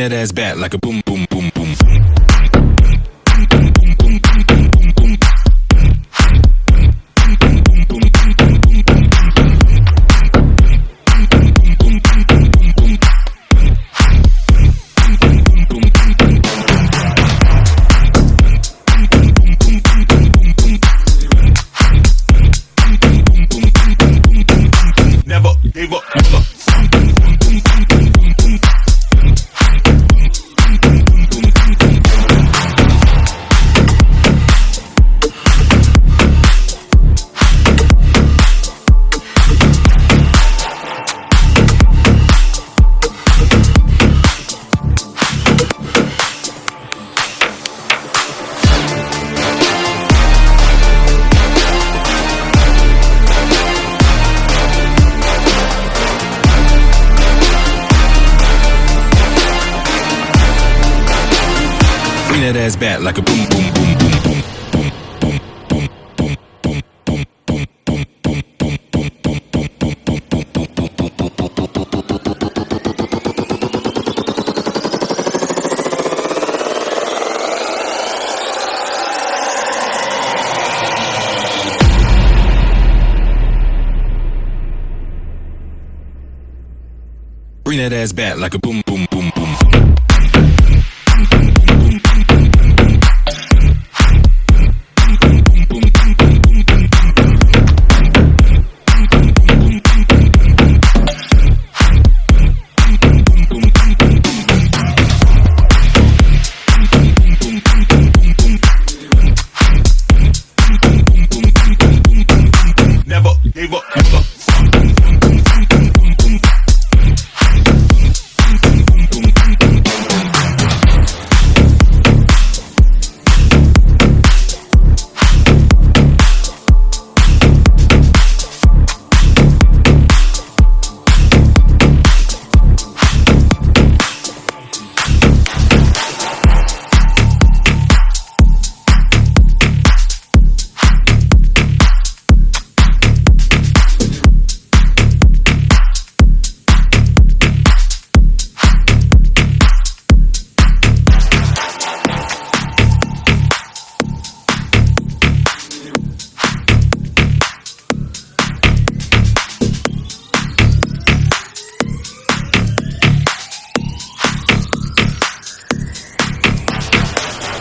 that as bat, like a boom boom. Bring that ass back like a boom, boom, boom, boom, boom. Bring that ass back like a boom, boom, boom, boom.